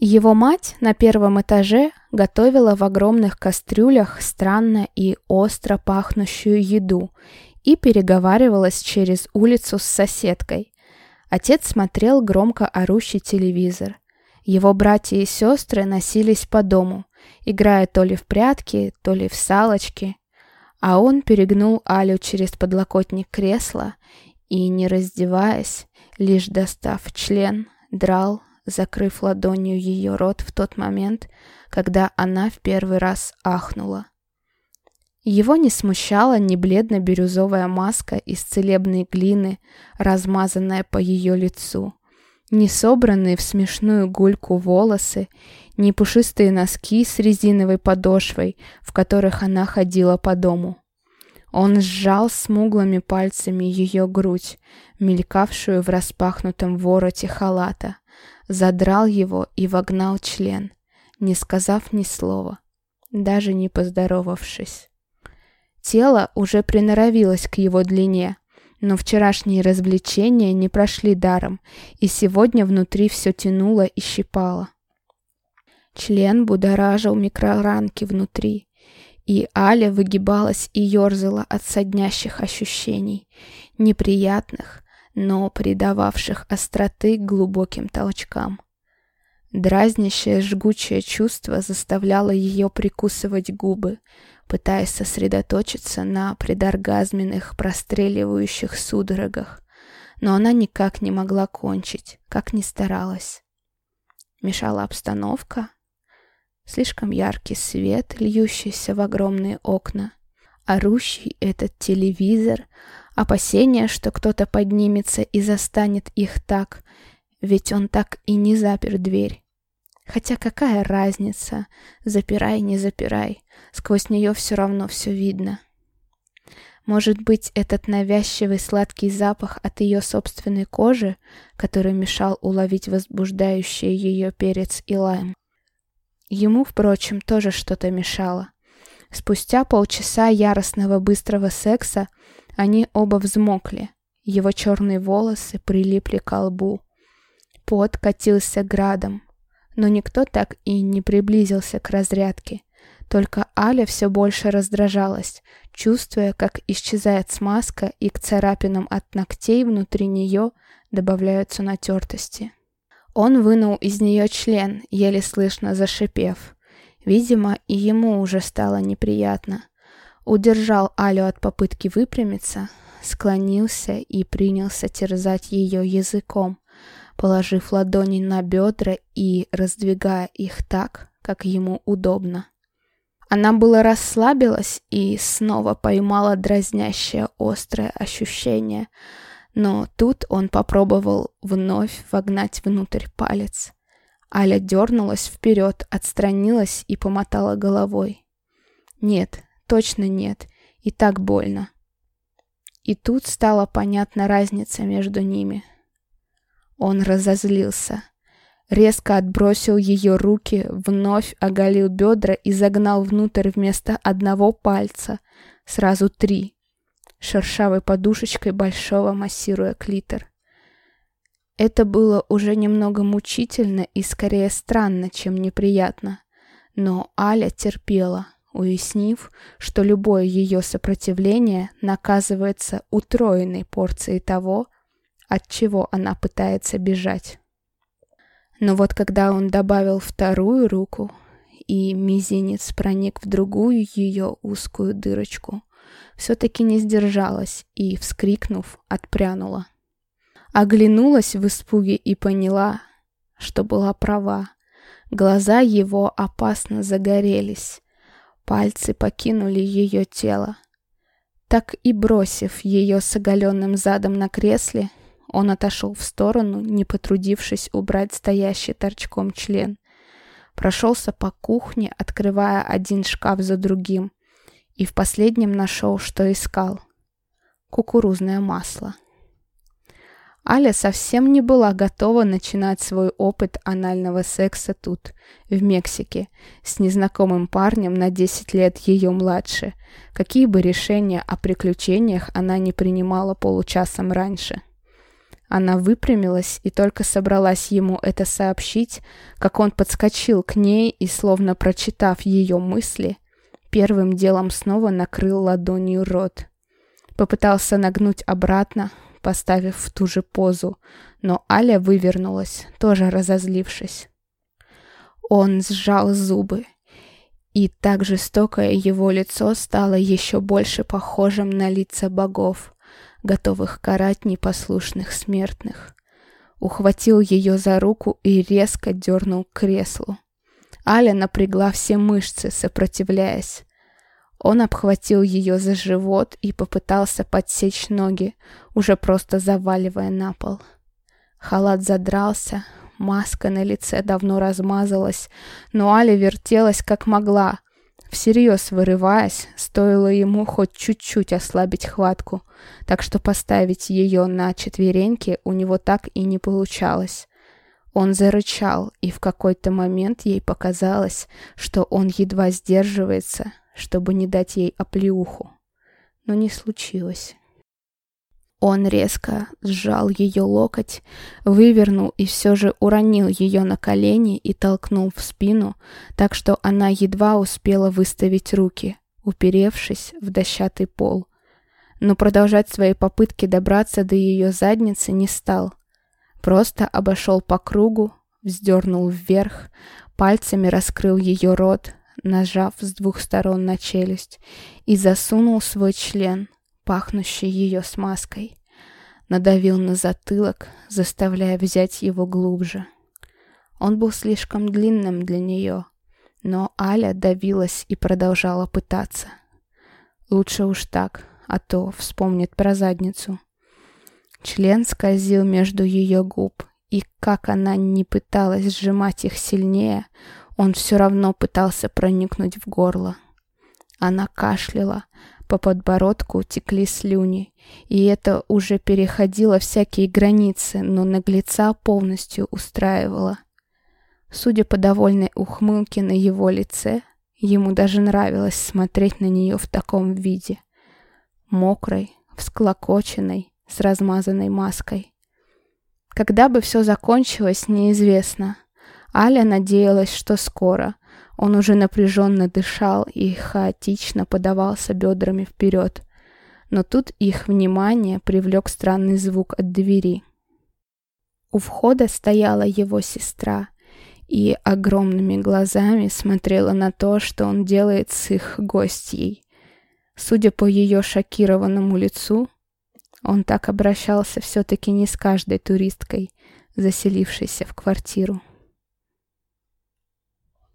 Его мать на первом этаже готовила в огромных кастрюлях странно и остро пахнущую еду и переговаривалась через улицу с соседкой. Отец смотрел громко орущий телевизор. Его братья и сестры носились по дому, играя то ли в прятки, то ли в салочки. А он перегнул Алю через подлокотник кресла и, не раздеваясь, лишь достав член, драл, закрыв ладонью ее рот в тот момент, когда она в первый раз ахнула. Его не смущала ни бледно-бирюзовая маска из целебной глины, размазанная по ее лицу, ни собранные в смешную гульку волосы, ни пушистые носки с резиновой подошвой, в которых она ходила по дому. Он сжал смуглыми пальцами ее грудь, мелькавшую в распахнутом вороте халата, задрал его и вогнал член, не сказав ни слова, даже не поздоровавшись. Тело уже приноровилось к его длине, но вчерашние развлечения не прошли даром, и сегодня внутри все тянуло и щипало. Член будоражил микроранки внутри, и Аля выгибалась и ерзала от соднящих ощущений, неприятных, но придававших остроты глубоким толчкам. Дразнящее жгучее чувство заставляло ее прикусывать губы, пытаясь сосредоточиться на предоргазменных простреливающих судорогах, но она никак не могла кончить, как ни старалась. Мешала обстановка, слишком яркий свет, льющийся в огромные окна, орущий этот телевизор, опасение, что кто-то поднимется и застанет их так, ведь он так и не запер дверь. Хотя какая разница, запирай, не запирай, сквозь нее все равно все видно. Может быть, этот навязчивый сладкий запах от ее собственной кожи, который мешал уловить возбуждающие ее перец и лайм, Ему, впрочем, тоже что-то мешало. Спустя полчаса яростного быстрого секса они оба взмокли. Его черные волосы прилипли к лбу. Пот катился градом, но никто так и не приблизился к разрядке. Только Аля все больше раздражалась, чувствуя, как исчезает смазка и к царапинам от ногтей внутри нее добавляются натертости. Он вынул из нее член, еле слышно зашипев. Видимо, и ему уже стало неприятно. Удержал Алю от попытки выпрямиться, склонился и принялся терзать ее языком, положив ладони на бедра и раздвигая их так, как ему удобно. Она было расслабилась и снова поймала дразнящее острое ощущение – но тут он попробовал вновь вогнать внутрь палец. Аля дернулась вперед, отстранилась и помотала головой. Нет, точно нет, и так больно. И тут стала понятна разница между ними. Он разозлился. Резко отбросил ее руки, вновь оголил бедра и загнал внутрь вместо одного пальца сразу три шершавой подушечкой большого массируя клитор. Это было уже немного мучительно и скорее странно, чем неприятно. Но Аля терпела, уяснив, что любое ее сопротивление наказывается утроенной порцией того, от чего она пытается бежать. Но вот когда он добавил вторую руку, и мизинец проник в другую ее узкую дырочку, все-таки не сдержалась и, вскрикнув, отпрянула. Оглянулась в испуге и поняла, что была права. Глаза его опасно загорелись. Пальцы покинули ее тело. Так и бросив ее с оголенным задом на кресле, он отошел в сторону, не потрудившись убрать стоящий торчком член. Прошелся по кухне, открывая один шкаф за другим, и в последнем нашел, что искал. Кукурузное масло. Аля совсем не была готова начинать свой опыт анального секса тут, в Мексике, с незнакомым парнем на 10 лет ее младше, какие бы решения о приключениях она не принимала получасом раньше. Она выпрямилась и только собралась ему это сообщить, как он подскочил к ней и, словно прочитав ее мысли, первым делом снова накрыл ладонью рот. Попытался нагнуть обратно, поставив в ту же позу, но Аля вывернулась, тоже разозлившись. Он сжал зубы, и так жестокое его лицо стало еще больше похожим на лица богов готовых карать непослушных смертных. Ухватил ее за руку и резко дернул к креслу. Аля напрягла все мышцы, сопротивляясь. Он обхватил ее за живот и попытался подсечь ноги, уже просто заваливая на пол. Халат задрался, маска на лице давно размазалась, но Аля вертелась как могла, Всерьез вырываясь, стоило ему хоть чуть-чуть ослабить хватку, так что поставить ее на четвереньки у него так и не получалось. Он зарычал, и в какой-то момент ей показалось, что он едва сдерживается, чтобы не дать ей оплеуху. Но не случилось. Он резко сжал ее локоть, вывернул и все же уронил ее на колени и толкнул в спину, так что она едва успела выставить руки, уперевшись в дощатый пол. Но продолжать свои попытки добраться до ее задницы не стал. Просто обошел по кругу, вздернул вверх, пальцами раскрыл ее рот, нажав с двух сторон на челюсть, и засунул свой член — пахнущей ее смазкой. Надавил на затылок, заставляя взять его глубже. Он был слишком длинным для нее, но Аля давилась и продолжала пытаться. Лучше уж так, а то вспомнит про задницу. Член скользил между ее губ, и как она не пыталась сжимать их сильнее, он все равно пытался проникнуть в горло. Она кашляла, по подбородку текли слюни, и это уже переходило всякие границы, но наглеца полностью устраивало. Судя по довольной ухмылке на его лице, ему даже нравилось смотреть на нее в таком виде. Мокрой, всклокоченной, с размазанной маской. Когда бы все закончилось, неизвестно. Аля надеялась, что скоро — он уже напряженно дышал и хаотично подавался бедрами вперед. Но тут их внимание привлек странный звук от двери. У входа стояла его сестра и огромными глазами смотрела на то, что он делает с их гостьей. Судя по ее шокированному лицу, он так обращался все-таки не с каждой туристкой, заселившейся в квартиру.